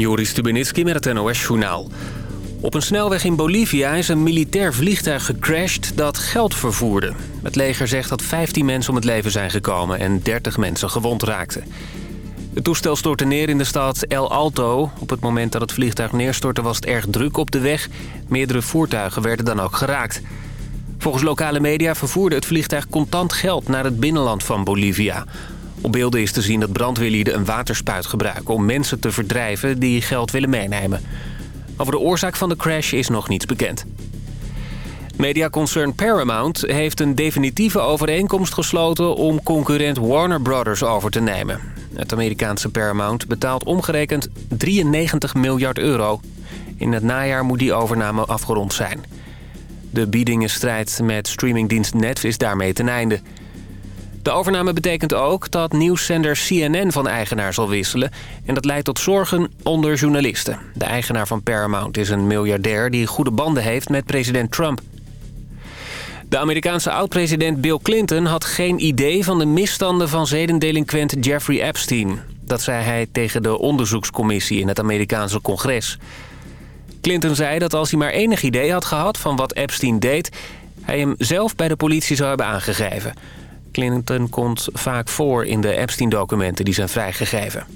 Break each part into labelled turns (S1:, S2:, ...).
S1: Joris Stubenitski met het NOS-journaal. Op een snelweg in Bolivia is een militair vliegtuig gecrashed dat geld vervoerde. Het leger zegt dat 15 mensen om het leven zijn gekomen en 30 mensen gewond raakten. Het toestel stortte neer in de stad El Alto. Op het moment dat het vliegtuig neerstortte was het erg druk op de weg. Meerdere voertuigen werden dan ook geraakt. Volgens lokale media vervoerde het vliegtuig contant geld naar het binnenland van Bolivia. Op beelden is te zien dat brandweerlieden een waterspuit gebruiken... om mensen te verdrijven die geld willen meenemen. Over de oorzaak van de crash is nog niets bekend. Mediaconcern Paramount heeft een definitieve overeenkomst gesloten... om concurrent Warner Brothers over te nemen. Het Amerikaanse Paramount betaalt omgerekend 93 miljard euro. In het najaar moet die overname afgerond zijn. De biedingenstrijd met streamingdienst Netflix is daarmee ten einde... De overname betekent ook dat nieuwszender CNN van eigenaar zal wisselen... en dat leidt tot zorgen onder journalisten. De eigenaar van Paramount is een miljardair die goede banden heeft met president Trump. De Amerikaanse oud-president Bill Clinton had geen idee van de misstanden van zedendelinquent Jeffrey Epstein. Dat zei hij tegen de onderzoekscommissie in het Amerikaanse congres. Clinton zei dat als hij maar enig idee had gehad van wat Epstein deed... hij hem zelf bij de politie zou hebben aangegeven... Clinton komt vaak voor in de Epstein-documenten die zijn vrijgegeven.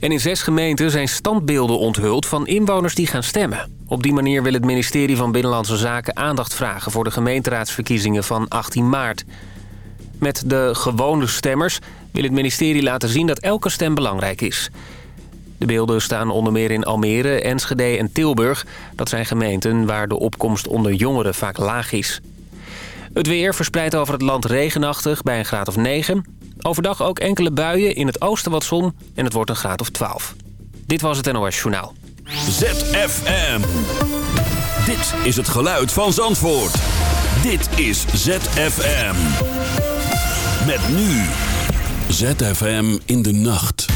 S1: En in zes gemeenten zijn standbeelden onthuld van inwoners die gaan stemmen. Op die manier wil het ministerie van Binnenlandse Zaken aandacht vragen... voor de gemeenteraadsverkiezingen van 18 maart. Met de gewone stemmers wil het ministerie laten zien dat elke stem belangrijk is. De beelden staan onder meer in Almere, Enschede en Tilburg. Dat zijn gemeenten waar de opkomst onder jongeren vaak laag is. Het weer verspreidt over het land regenachtig bij een graad of 9. Overdag ook enkele buien, in het oosten wat zon en het wordt een graad of 12. Dit was het NOS Journaal.
S2: ZFM. Dit is het geluid van Zandvoort. Dit is ZFM. Met nu. ZFM in de nacht.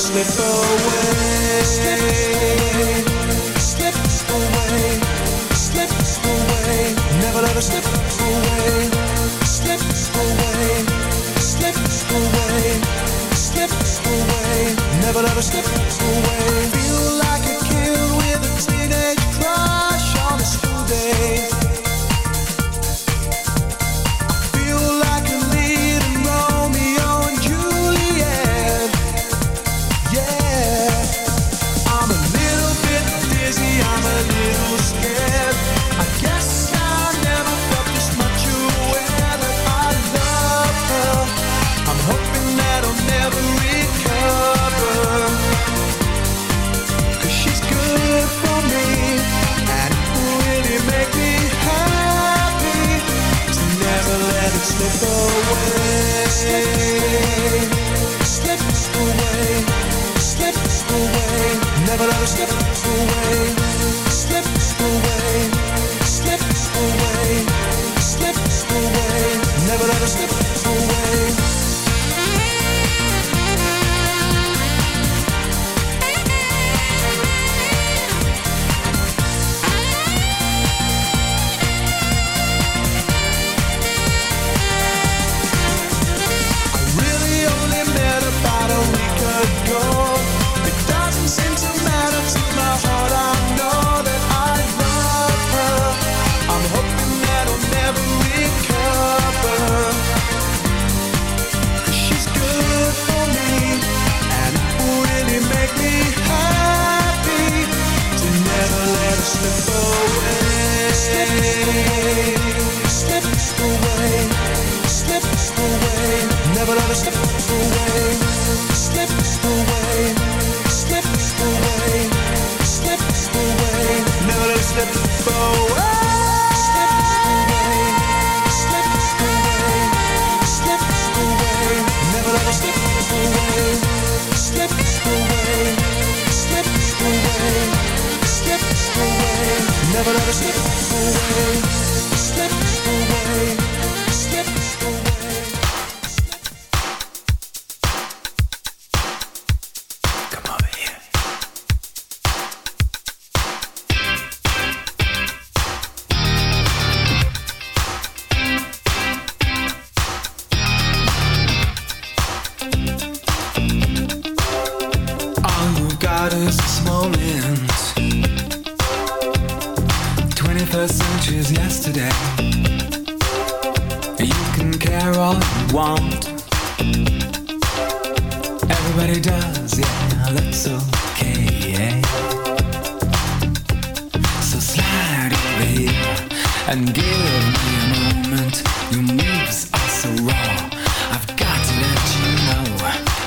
S3: Let it slip away. Slip away, slip away, never let it slip away. Slip away slip away, slip away, never let her slip away. You can care all you want. Everybody does,
S4: yeah, that's
S5: okay, yeah. So slide over here and give me a moment. Your moves are so raw. I've got to let you know.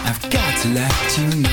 S5: I've got to let you know.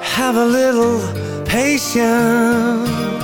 S5: Have a little patience.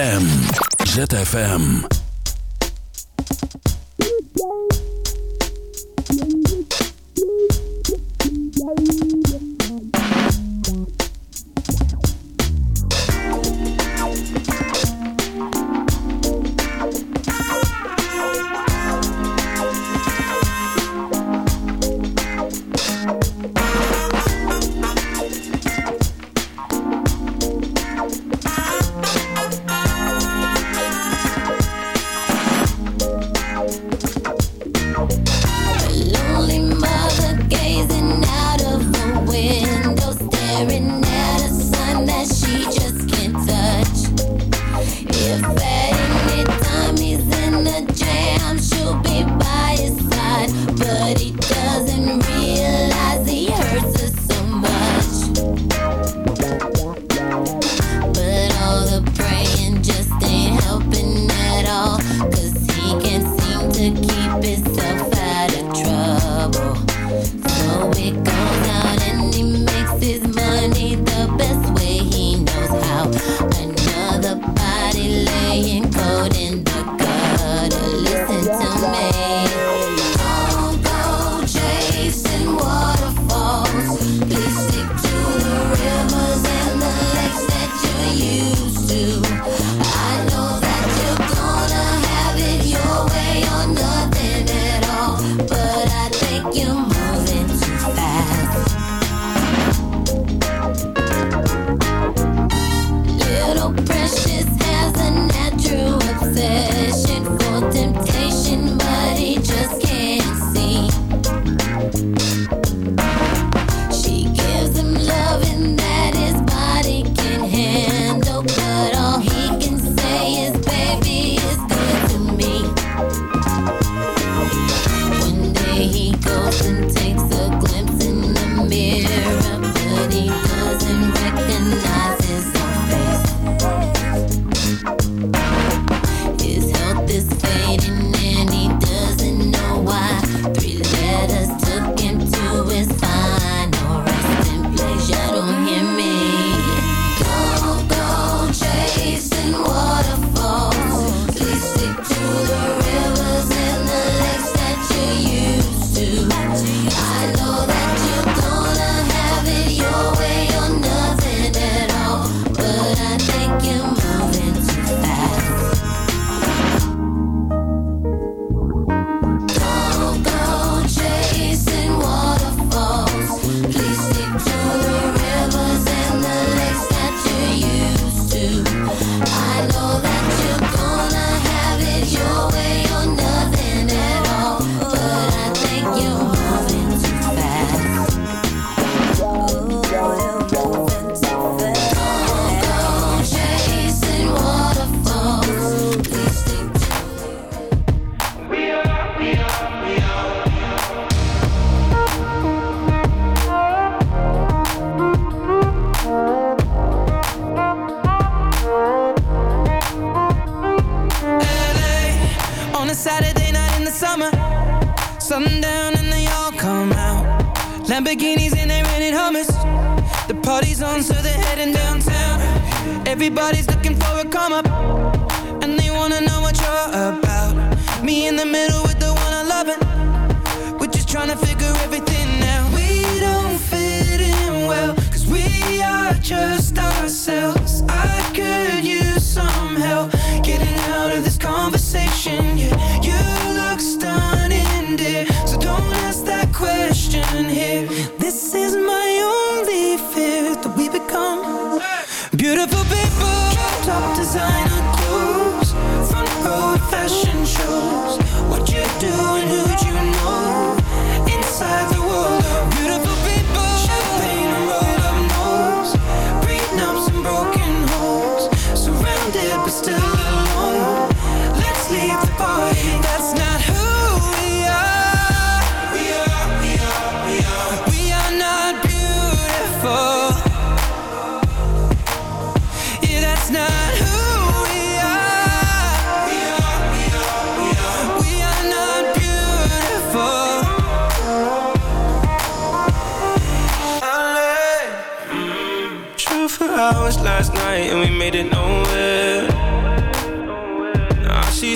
S6: ZFM. ZFM.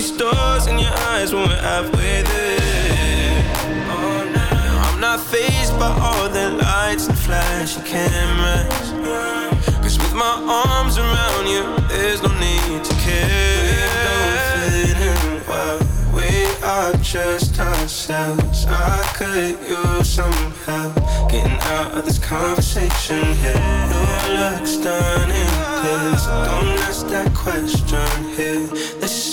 S7: stars in your eyes when we're halfway there. Oh, I'm not fazed by all the lights and flashy cameras. Cause with my arms around you, there's no need to care. We don't fit in well. We are just ourselves. I could use some help getting out of this conversation here. No looks done in this. Don't ask that question here. This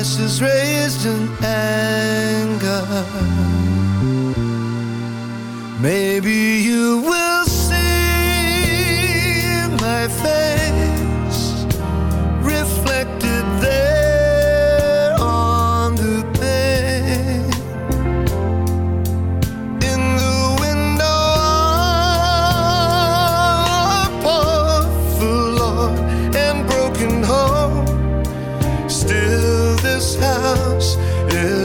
S8: voices raised in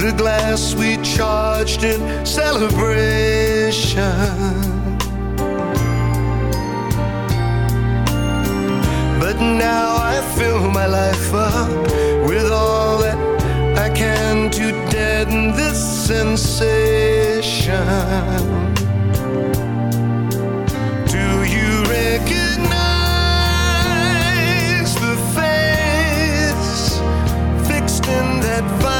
S8: the glass we charged in celebration. But now I fill my life up with all that I can to deaden this sensation. Do you recognize the face fixed in that?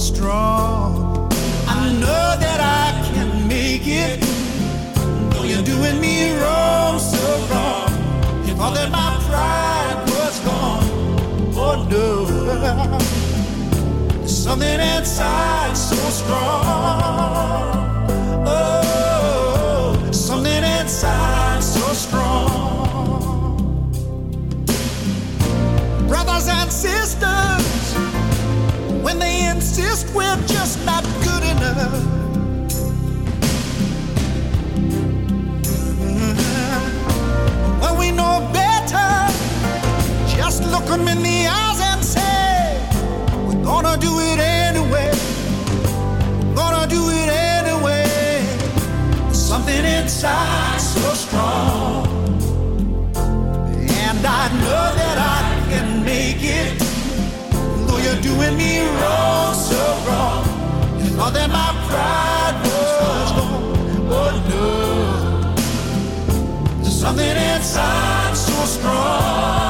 S9: Strong. I know that I can make it. Though you're doing me wrong, so wrong. You thought that my pride was gone. Oh no. There's something inside so strong. Oh, something inside so strong. Brothers and sisters, doing me wrong, so wrong. My pride was. Oh no. There's something inside so strong.